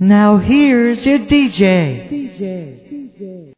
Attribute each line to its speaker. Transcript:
Speaker 1: Now here's your DJ.